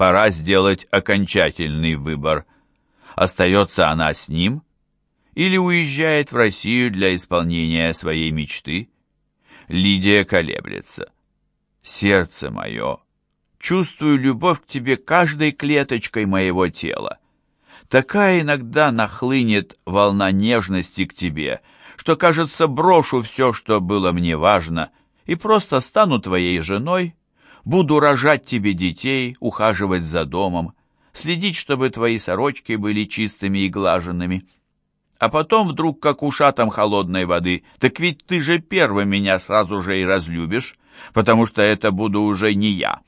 Пора сделать окончательный выбор. Остается она с ним или уезжает в Россию для исполнения своей мечты? Лидия колеблется. «Сердце мое, чувствую любовь к тебе каждой клеточкой моего тела. Такая иногда нахлынет волна нежности к тебе, что, кажется, брошу все, что было мне важно, и просто стану твоей женой, буду рожать тебе детей, ухаживать за домом, следить, чтобы твои сорочки были чистыми и глаженными. А потом вдруг, как ушатом холодной воды, так ведь ты же первый меня сразу же и разлюбишь, потому что это буду уже не я.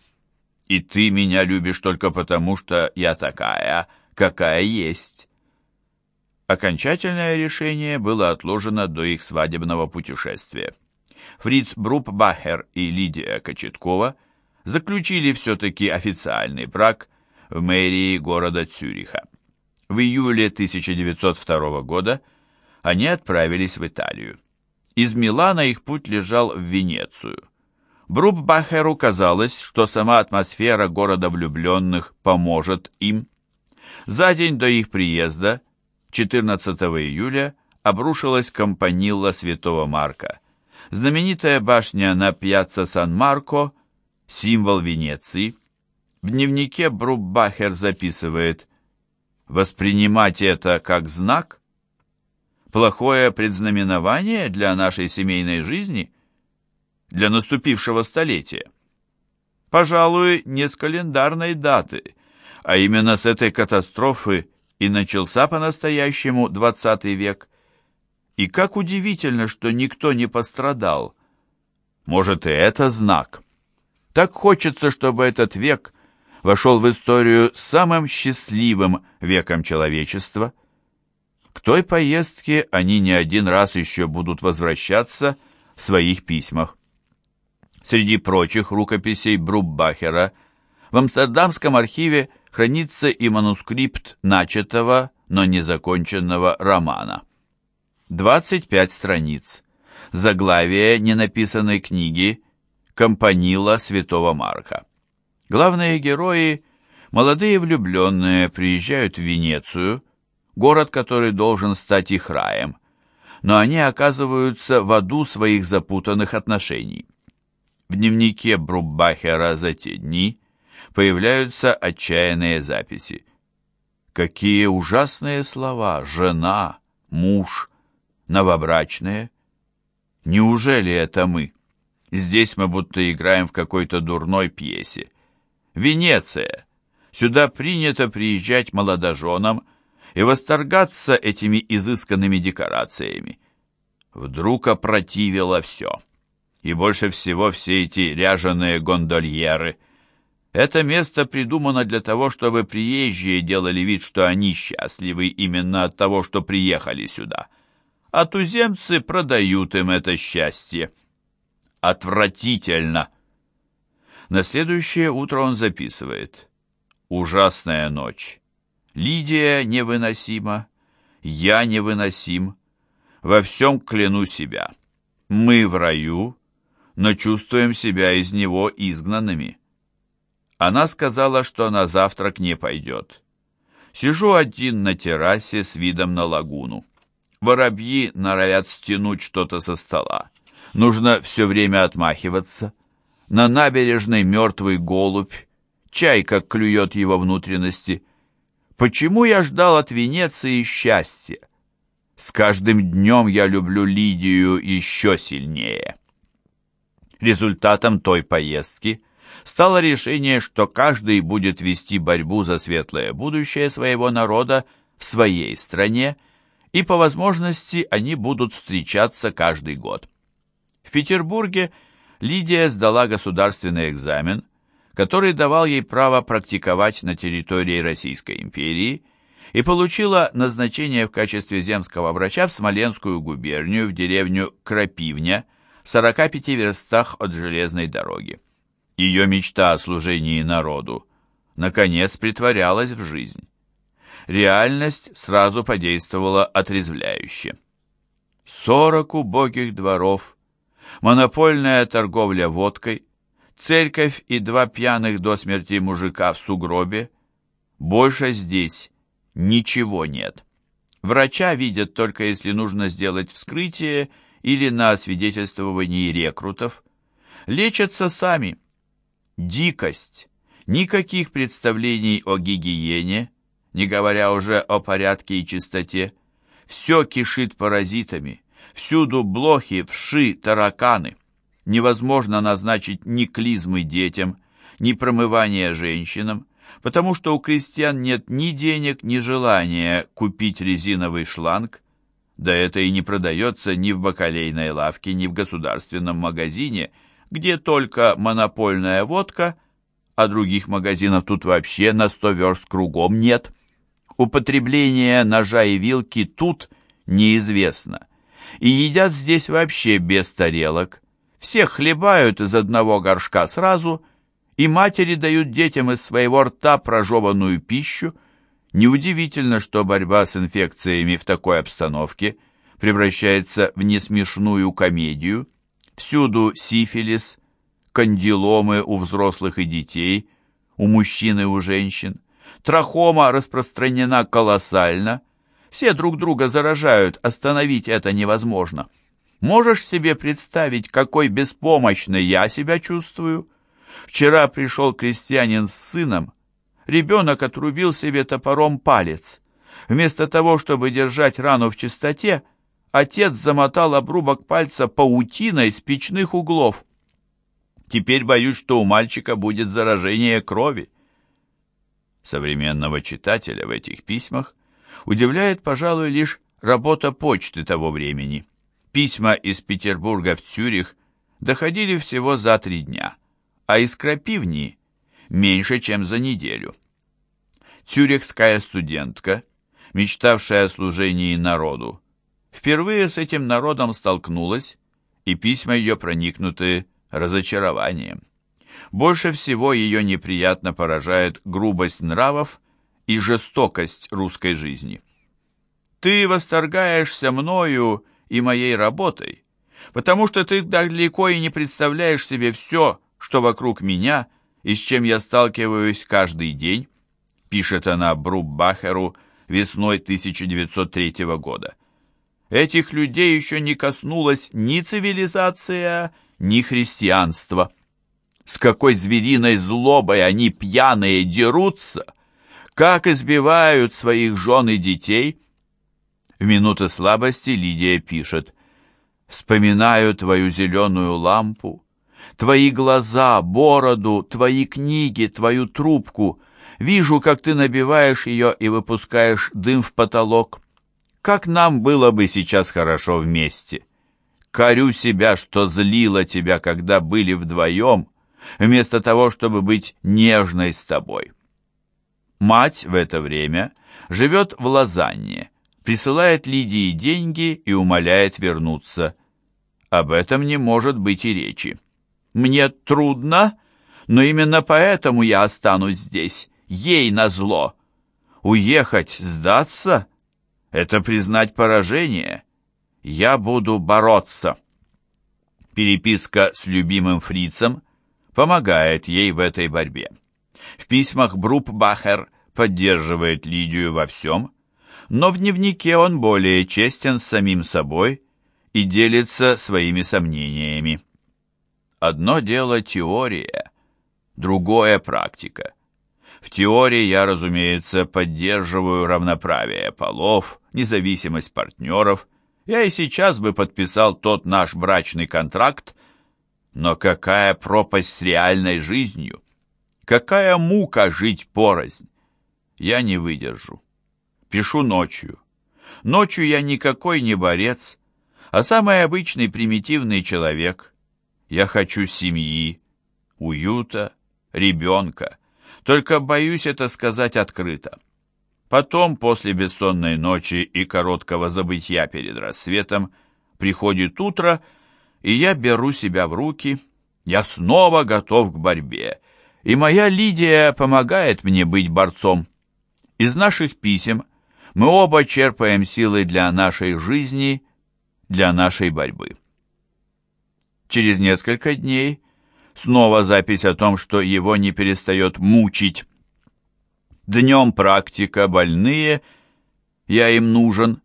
И ты меня любишь только потому, что я такая, какая есть. Окончательное решение было отложено до их свадебного путешествия. Фриц Брупбахер и Лидия Кочеткова заключили все-таки официальный брак в мэрии города Цюриха. В июле 1902 года они отправились в Италию. Из Милана их путь лежал в Венецию. Брупбахеру казалось, что сама атмосфера города влюбленных поможет им. За день до их приезда, 14 июля, обрушилась компанилла Святого Марка. Знаменитая башня на пьяцца Сан-Марко, символ Венеции. В дневнике Бруббахер записывает «Воспринимать это как знак? Плохое предзнаменование для нашей семейной жизни? Для наступившего столетия?» Пожалуй, не с календарной даты – а именно с этой катастрофы и начался по-настоящему двадцатый век. И как удивительно, что никто не пострадал. Может, и это знак. Так хочется, чтобы этот век вошел в историю самым счастливым веком человечества. К той поездке они не один раз еще будут возвращаться в своих письмах. Среди прочих рукописей Бруббахера в Амстердамском архиве хранится и манускрипт начатого, но незаконченного романа. 25 страниц. Заглавие ненаписанной книги «Компанила святого Марка». Главные герои – молодые влюбленные, приезжают в Венецию, город, который должен стать их раем, но они оказываются в аду своих запутанных отношений. В дневнике Бруббахера за те дни появляются отчаянные записи. Какие ужасные слова «жена», «муж», «новобрачные». Неужели это мы? Здесь мы будто играем в какой-то дурной пьесе. Венеция. Сюда принято приезжать молодоженам и восторгаться этими изысканными декорациями. Вдруг опротивило все. И больше всего все эти ряженые гондольеры – это место придумано для того, чтобы приезжие делали вид, что они счастливы именно от того, что приехали сюда. А туземцы продают им это счастье. Отвратительно! На следующее утро он записывает. Ужасная ночь. Лидия невыносима. Я невыносим. Во всем кляну себя. Мы в раю, но чувствуем себя из него изгнанными. Она сказала, что на завтрак не пойдет. Сижу один на террасе с видом на лагуну. Воробьи норовят стянуть что-то со стола. Нужно все время отмахиваться. На набережной мертвый голубь. Чайка клюет его внутренности. Почему я ждал от Венеции счастья? С каждым днем я люблю Лидию еще сильнее. Результатом той поездки – стало решение, что каждый будет вести борьбу за светлое будущее своего народа в своей стране, и по возможности они будут встречаться каждый год. В Петербурге Лидия сдала государственный экзамен, который давал ей право практиковать на территории Российской империи и получила назначение в качестве земского врача в Смоленскую губернию в деревню Крапивня, в 45 верстах от железной дороги. Ее мечта о служении народу наконец притворялась в жизнь. Реальность сразу подействовала отрезвляюще. Сорок убогих дворов, монопольная торговля водкой, церковь и два пьяных до смерти мужика в сугробе. Больше здесь ничего нет. Врача видят только если нужно сделать вскрытие или на освидетельствовании рекрутов. Лечатся сами. Дикость. Никаких представлений о гигиене, не говоря уже о порядке и чистоте. Все кишит паразитами. Всюду блохи, вши, тараканы. Невозможно назначить ни клизмы детям, ни промывание женщинам, потому что у крестьян нет ни денег, ни желания купить резиновый шланг, да это и не продается ни в бакалейной лавке, ни в государственном магазине, где только монопольная водка, а других магазинов тут вообще на сто верст кругом нет. Употребление ножа и вилки тут неизвестно. И едят здесь вообще без тарелок. Все хлебают из одного горшка сразу, и матери дают детям из своего рта прожеванную пищу. Неудивительно, что борьба с инфекциями в такой обстановке превращается в несмешную комедию. Всюду сифилис, кандиломы у взрослых и детей, у мужчин и у женщин. Трахома распространена колоссально. Все друг друга заражают, остановить это невозможно. Можешь себе представить, какой беспомощной я себя чувствую? Вчера пришел крестьянин с сыном. Ребенок отрубил себе топором палец. Вместо того, чтобы держать рану в чистоте, отец замотал обрубок пальца паутиной с печных углов. Теперь боюсь, что у мальчика будет заражение крови. Современного читателя в этих письмах удивляет, пожалуй, лишь работа почты того времени. Письма из Петербурга в Цюрих доходили всего за три дня, а из Крапивни меньше, чем за неделю. Цюрихская студентка, мечтавшая о служении народу, впервые с этим народом столкнулась, и письма ее проникнуты разочарованием. Больше всего ее неприятно поражает грубость нравов и жестокость русской жизни. «Ты восторгаешься мною и моей работой, потому что ты далеко и не представляешь себе все, что вокруг меня и с чем я сталкиваюсь каждый день», пишет она Бруббахеру весной 1903 года. Этих людей еще не коснулась ни цивилизация, ни христианство. С какой звериной злобой они пьяные дерутся, как избивают своих жен и детей. В минуты слабости Лидия пишет «Вспоминаю твою зеленую лампу, твои глаза, бороду, твои книги, твою трубку. Вижу, как ты набиваешь ее и выпускаешь дым в потолок. Как нам было бы сейчас хорошо вместе!» Корю себя, что злила тебя, когда были вдвоем, вместо того, чтобы быть нежной с тобой. Мать в это время живет в Лозанне, присылает Лидии деньги и умоляет вернуться. Об этом не может быть и речи. Мне трудно, но именно поэтому я останусь здесь, ей назло. Уехать, сдаться — это признать поражение я буду бороться. Переписка с любимым фрицем помогает ей в этой борьбе. В письмах Брупбахер поддерживает Лидию во всем, но в дневнике он более честен с самим собой и делится своими сомнениями. Одно дело теория, другое практика. В теории я, разумеется, поддерживаю равноправие полов, независимость партнеров, я и сейчас бы подписал тот наш брачный контракт, но какая пропасть с реальной жизнью! Какая мука жить порознь! Я не выдержу. Пишу ночью. Ночью я никакой не борец, а самый обычный примитивный человек. Я хочу семьи, уюта, ребенка. Только боюсь это сказать открыто. Потом, после бессонной ночи и короткого забытья перед рассветом, приходит утро, и я беру себя в руки, я снова готов к борьбе, и моя Лидия помогает мне быть борцом. Из наших писем мы оба черпаем силы для нашей жизни, для нашей борьбы. Через несколько дней Снова запись о том, что его не перестает мучить. Днем практика, больные, я им нужен.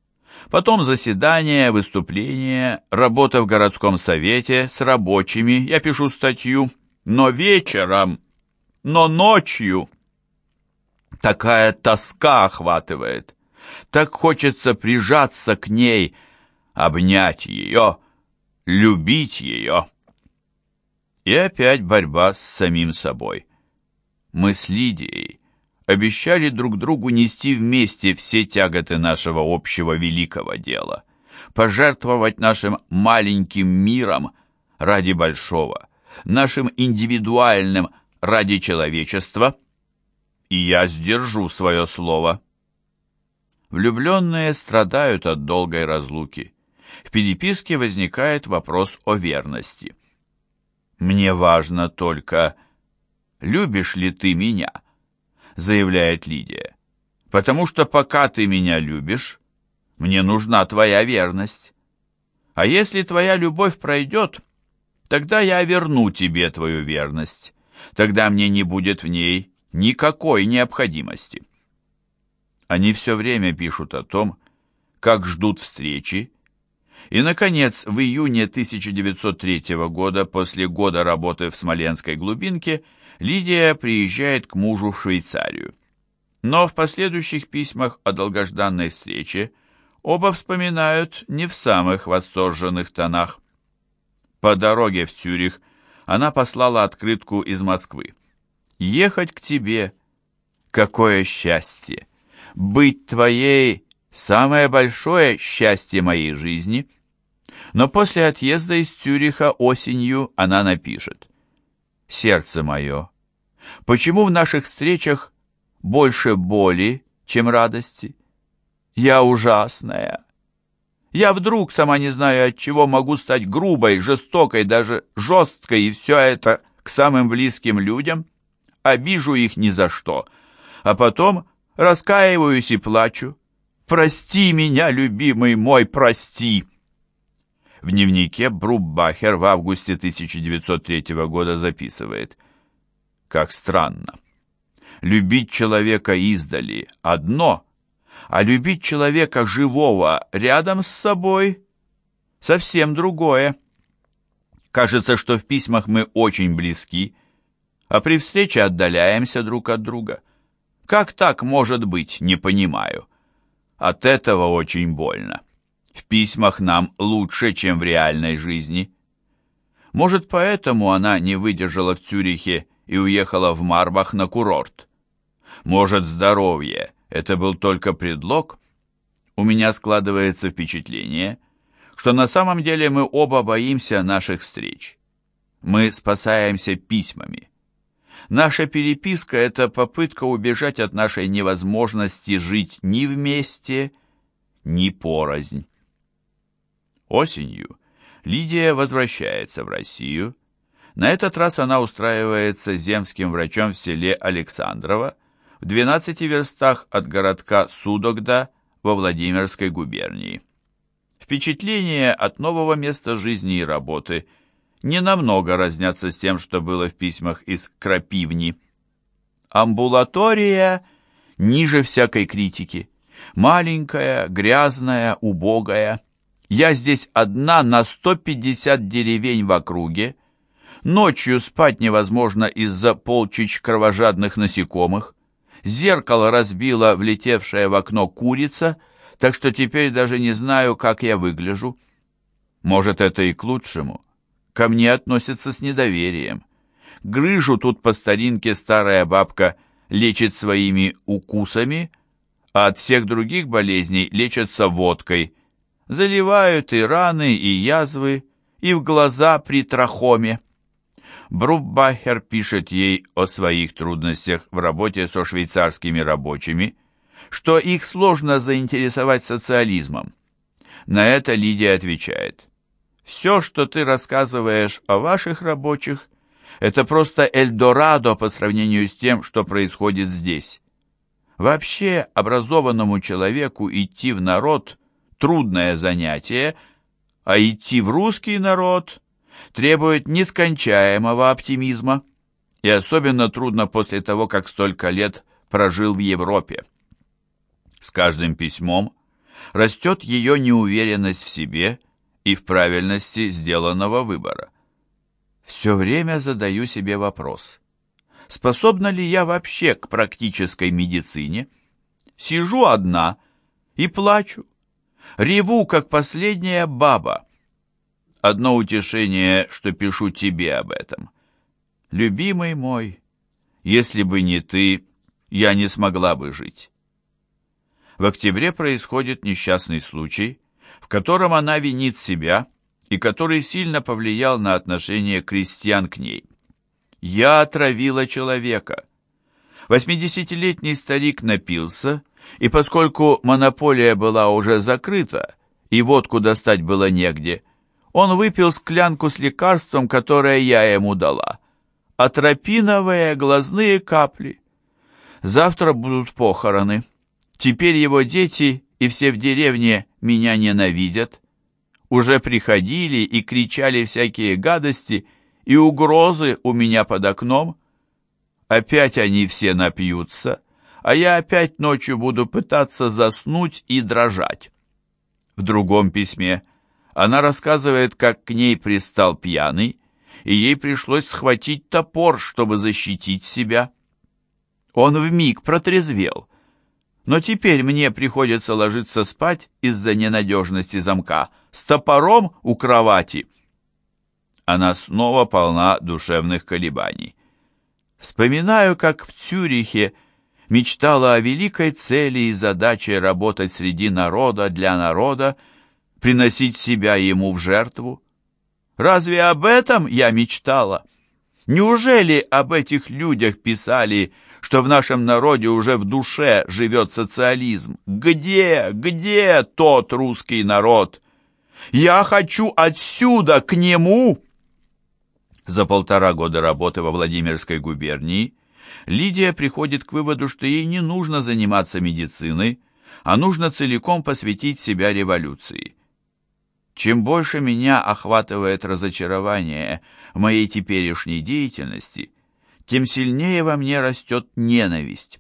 Потом заседания, выступления, работа в городском совете с рабочими, я пишу статью. Но вечером, но ночью такая тоска охватывает. Так хочется прижаться к ней, обнять ее, любить ее. И опять борьба с самим собой. Мы с Лидией обещали друг другу нести вместе все тяготы нашего общего великого дела, пожертвовать нашим маленьким миром ради большого, нашим индивидуальным ради человечества, и я сдержу свое слово. Влюбленные страдают от долгой разлуки. В переписке возникает вопрос о верности. «Мне важно только, любишь ли ты меня?» заявляет Лидия. «Потому что пока ты меня любишь, мне нужна твоя верность. А если твоя любовь пройдет, тогда я верну тебе твою верность. Тогда мне не будет в ней никакой необходимости». Они все время пишут о том, как ждут встречи, и, наконец, в июне 1903 года, после года работы в Смоленской глубинке, Лидия приезжает к мужу в Швейцарию. Но в последующих письмах о долгожданной встрече оба вспоминают не в самых восторженных тонах. По дороге в Цюрих она послала открытку из Москвы. «Ехать к тебе — какое счастье! Быть твоей — самое большое счастье моей жизни!» Но после отъезда из Цюриха осенью она напишет сердце мое, почему в наших встречах больше боли, чем радости? Я ужасная. Я вдруг, сама не знаю от чего, могу стать грубой, жестокой, даже жесткой, и все это к самым близким людям. Обижу их ни за что. А потом раскаиваюсь и плачу. «Прости меня, любимый мой, прости!» В дневнике Бруббахер в августе 1903 года записывает «Как странно. Любить человека издали – одно, а любить человека живого рядом с собой – совсем другое. Кажется, что в письмах мы очень близки, а при встрече отдаляемся друг от друга. Как так может быть, не понимаю. От этого очень больно в письмах нам лучше, чем в реальной жизни. Может, поэтому она не выдержала в Цюрихе и уехала в Марбах на курорт. Может, здоровье – это был только предлог? У меня складывается впечатление, что на самом деле мы оба боимся наших встреч. Мы спасаемся письмами. Наша переписка – это попытка убежать от нашей невозможности жить ни вместе, ни порознь. Осенью Лидия возвращается в Россию. На этот раз она устраивается земским врачом в селе Александрово, в 12 верстах от городка Судогда во Владимирской губернии. Впечатления от нового места жизни и работы не намного разнятся с тем, что было в письмах из Крапивни. Амбулатория ниже всякой критики. Маленькая, грязная, убогая – я здесь одна на 150 деревень в округе. Ночью спать невозможно из-за полчищ кровожадных насекомых. Зеркало разбила влетевшая в окно курица, так что теперь даже не знаю, как я выгляжу. Может, это и к лучшему. Ко мне относятся с недоверием. Грыжу тут по старинке старая бабка лечит своими укусами, а от всех других болезней лечатся водкой – заливают и раны, и язвы, и в глаза при трахоме. Бруббахер пишет ей о своих трудностях в работе со швейцарскими рабочими, что их сложно заинтересовать социализмом. На это Лидия отвечает, «Все, что ты рассказываешь о ваших рабочих, это просто Эльдорадо по сравнению с тем, что происходит здесь. Вообще, образованному человеку идти в народ – трудное занятие, а идти в русский народ требует нескончаемого оптимизма, и особенно трудно после того, как столько лет прожил в Европе. С каждым письмом растет ее неуверенность в себе и в правильности сделанного выбора. Все время задаю себе вопрос, способна ли я вообще к практической медицине? Сижу одна и плачу, реву, как последняя баба. Одно утешение, что пишу тебе об этом. Любимый мой, если бы не ты, я не смогла бы жить. В октябре происходит несчастный случай, в котором она винит себя и который сильно повлиял на отношение крестьян к ней. «Я отравила человека». Восьмидесятилетний старик напился, и поскольку монополия была уже закрыта, и водку достать было негде, он выпил склянку с лекарством, которое я ему дала. Атропиновые глазные капли. Завтра будут похороны. Теперь его дети и все в деревне меня ненавидят. Уже приходили и кричали всякие гадости и угрозы у меня под окном. Опять они все напьются, а я опять ночью буду пытаться заснуть и дрожать. В другом письме она рассказывает, как к ней пристал пьяный, и ей пришлось схватить топор, чтобы защитить себя. Он вмиг протрезвел, но теперь мне приходится ложиться спать из-за ненадежности замка с топором у кровати. Она снова полна душевных колебаний. Вспоминаю, как в Цюрихе мечтала о великой цели и задаче работать среди народа для народа, приносить себя ему в жертву. Разве об этом я мечтала? Неужели об этих людях писали что в нашем народе уже в душе живет социализм. Где, где тот русский народ? Я хочу отсюда к нему!» За полтора года работы во Владимирской губернии Лидия приходит к выводу, что ей не нужно заниматься медициной, а нужно целиком посвятить себя революции. Чем больше меня охватывает разочарование в моей теперешней деятельности, тем сильнее во мне растет ненависть.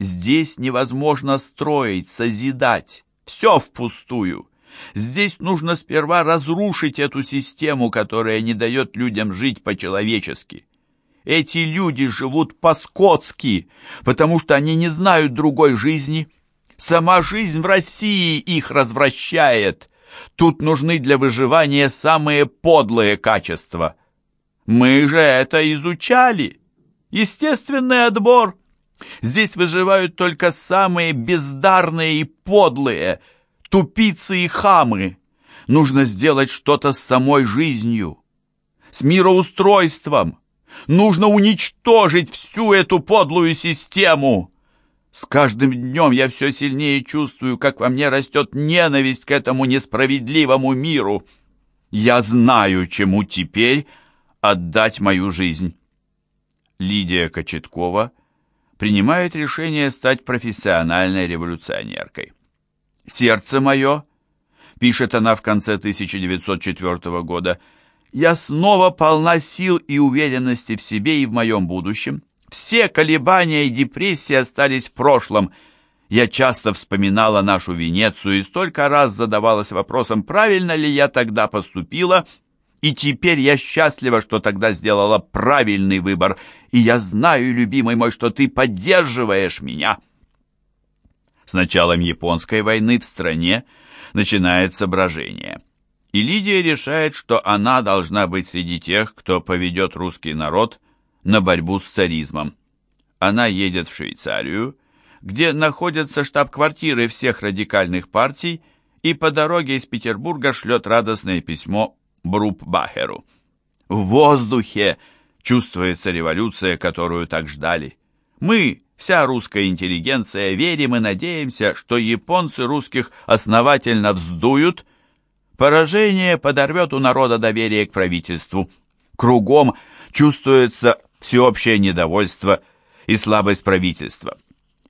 Здесь невозможно строить, созидать. Все впустую. Здесь нужно сперва разрушить эту систему, которая не дает людям жить по-человечески. Эти люди живут по-скотски, потому что они не знают другой жизни. Сама жизнь в России их развращает. Тут нужны для выживания самые подлые качества. Мы же это изучали. Естественный отбор. Здесь выживают только самые бездарные и подлые, тупицы и хамы. Нужно сделать что-то с самой жизнью, с мироустройством. Нужно уничтожить всю эту подлую систему. С каждым днем я все сильнее чувствую, как во мне растет ненависть к этому несправедливому миру. Я знаю, чему теперь отдать мою жизнь. Лидия Кочеткова принимает решение стать профессиональной революционеркой. «Сердце мое», — пишет она в конце 1904 года, «я снова полна сил и уверенности в себе и в моем будущем. Все колебания и депрессии остались в прошлом. Я часто вспоминала нашу Венецию и столько раз задавалась вопросом, правильно ли я тогда поступила, и теперь я счастлива, что тогда сделала правильный выбор, и я знаю, любимый мой, что ты поддерживаешь меня. С началом японской войны в стране начинается брожение. И Лидия решает, что она должна быть среди тех, кто поведет русский народ на борьбу с царизмом. Она едет в Швейцарию, где находятся штаб-квартиры всех радикальных партий, и по дороге из Петербурга шлет радостное письмо Брупбахеру. В воздухе чувствуется революция, которую так ждали. Мы, вся русская интеллигенция, верим и надеемся, что японцы русских основательно вздуют, поражение подорвет у народа доверие к правительству. Кругом чувствуется всеобщее недовольство и слабость правительства.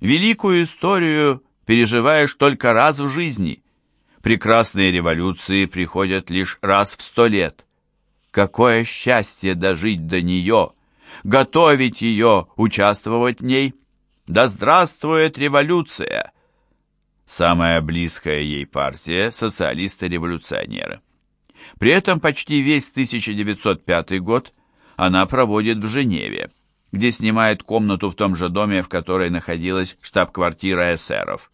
Великую историю переживаешь только раз в жизни – Прекрасные революции приходят лишь раз в сто лет. Какое счастье дожить до нее, готовить ее, участвовать в ней. Да здравствует революция! Самая близкая ей партия – социалисты-революционеры. При этом почти весь 1905 год она проводит в Женеве, где снимает комнату в том же доме, в которой находилась штаб-квартира эсеров.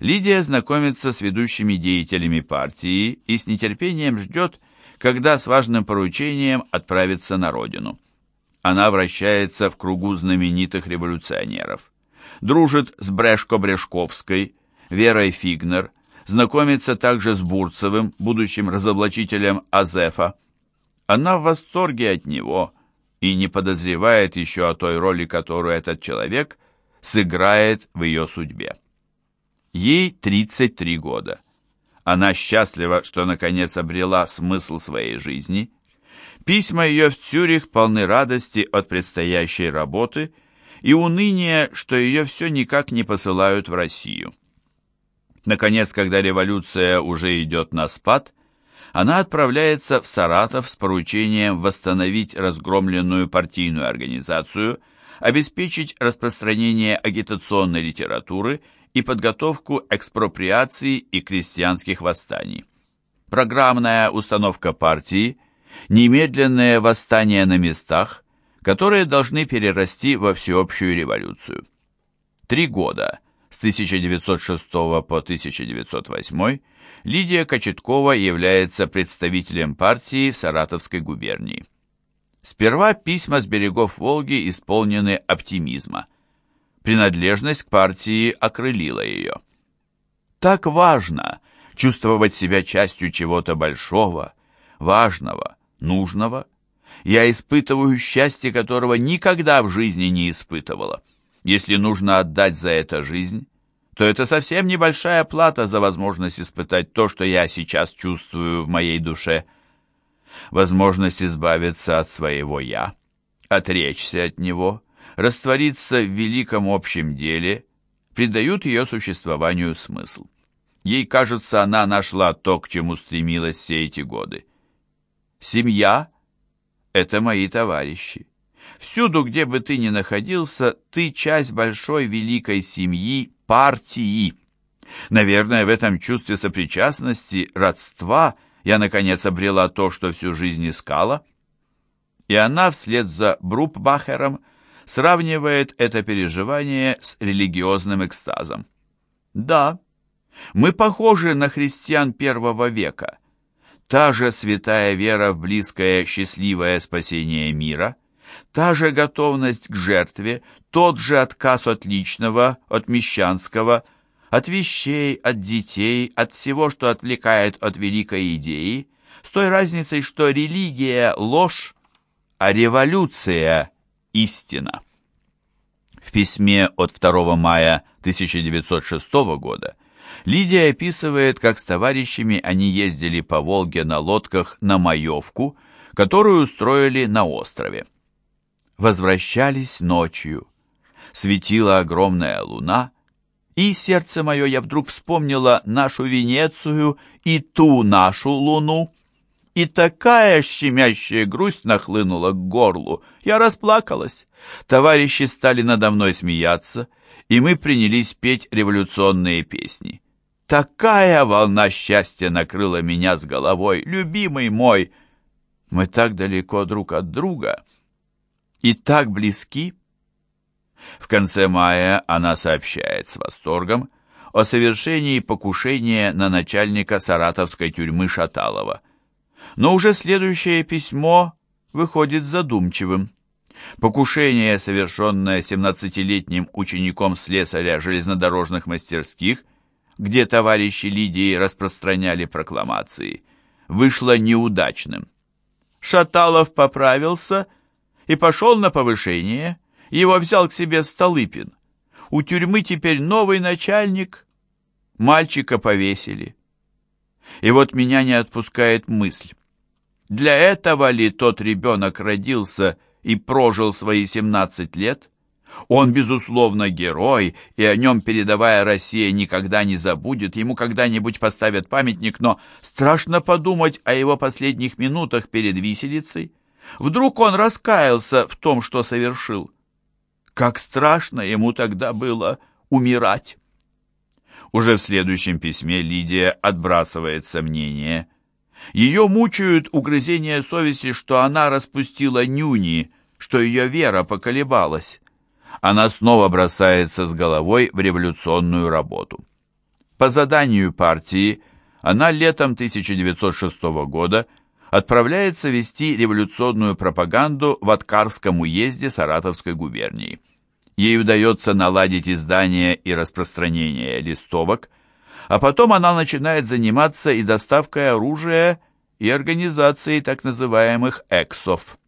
Лидия знакомится с ведущими деятелями партии и с нетерпением ждет, когда с важным поручением отправится на родину. Она вращается в кругу знаменитых революционеров. Дружит с Брешко-Брешковской, Верой Фигнер, знакомится также с Бурцевым, будущим разоблачителем Азефа. Она в восторге от него и не подозревает еще о той роли, которую этот человек сыграет в ее судьбе. Ей 33 года. Она счастлива, что наконец обрела смысл своей жизни. Письма ее в Цюрих полны радости от предстоящей работы и уныния, что ее все никак не посылают в Россию. Наконец, когда революция уже идет на спад, она отправляется в Саратов с поручением восстановить разгромленную партийную организацию, обеспечить распространение агитационной литературы и подготовку экспроприации и крестьянских восстаний. Программная установка партии, немедленное восстание на местах, которые должны перерасти во всеобщую революцию. Три года, с 1906 по 1908, Лидия Кочеткова является представителем партии в Саратовской губернии. Сперва письма с берегов Волги исполнены оптимизма – Принадлежность к партии окрылила ее. Так важно чувствовать себя частью чего-то большого, важного, нужного. Я испытываю счастье, которого никогда в жизни не испытывала. Если нужно отдать за это жизнь, то это совсем небольшая плата за возможность испытать то, что я сейчас чувствую в моей душе. Возможность избавиться от своего «я», отречься от него – раствориться в великом общем деле, придают ее существованию смысл. Ей кажется, она нашла то, к чему стремилась все эти годы. Семья — это мои товарищи. Всюду, где бы ты ни находился, ты часть большой великой семьи, партии. Наверное, в этом чувстве сопричастности, родства я, наконец, обрела то, что всю жизнь искала. И она вслед за Брупбахером сравнивает это переживание с религиозным экстазом. Да, мы похожи на христиан первого века. Та же святая вера в близкое счастливое спасение мира, та же готовность к жертве, тот же отказ от личного, от мещанского, от вещей, от детей, от всего, что отвлекает от великой идеи, с той разницей, что религия – ложь, а революция истина. В письме от 2 мая 1906 года Лидия описывает, как с товарищами они ездили по Волге на лодках на Маевку, которую устроили на острове. Возвращались ночью. Светила огромная луна, и сердце мое я вдруг вспомнила нашу Венецию и ту нашу луну. И такая щемящая грусть нахлынула к горлу. Я расплакалась. Товарищи стали надо мной смеяться, и мы принялись петь революционные песни. Такая волна счастья накрыла меня с головой, любимый мой. Мы так далеко друг от друга и так близки. В конце мая она сообщает с восторгом о совершении покушения на начальника саратовской тюрьмы Шаталова но уже следующее письмо выходит задумчивым. Покушение, совершенное 17-летним учеником слесаря железнодорожных мастерских, где товарищи Лидии распространяли прокламации, вышло неудачным. Шаталов поправился и пошел на повышение, его взял к себе Столыпин. У тюрьмы теперь новый начальник, мальчика повесили. И вот меня не отпускает мысль. Для этого ли тот ребенок родился и прожил свои 17 лет? Он, безусловно, герой, и о нем передовая Россия никогда не забудет, ему когда-нибудь поставят памятник, но страшно подумать о его последних минутах перед виселицей. Вдруг он раскаялся в том, что совершил. Как страшно ему тогда было умирать. Уже в следующем письме Лидия отбрасывает сомнения. Ее мучают угрызения совести, что она распустила нюни, что ее вера поколебалась. Она снова бросается с головой в революционную работу. По заданию партии она летом 1906 года отправляется вести революционную пропаганду в Откарском уезде Саратовской губернии. Ей удается наладить издание и распространение листовок, а потом она начинает заниматься и доставкой оружия, и организацией так называемых «эксов».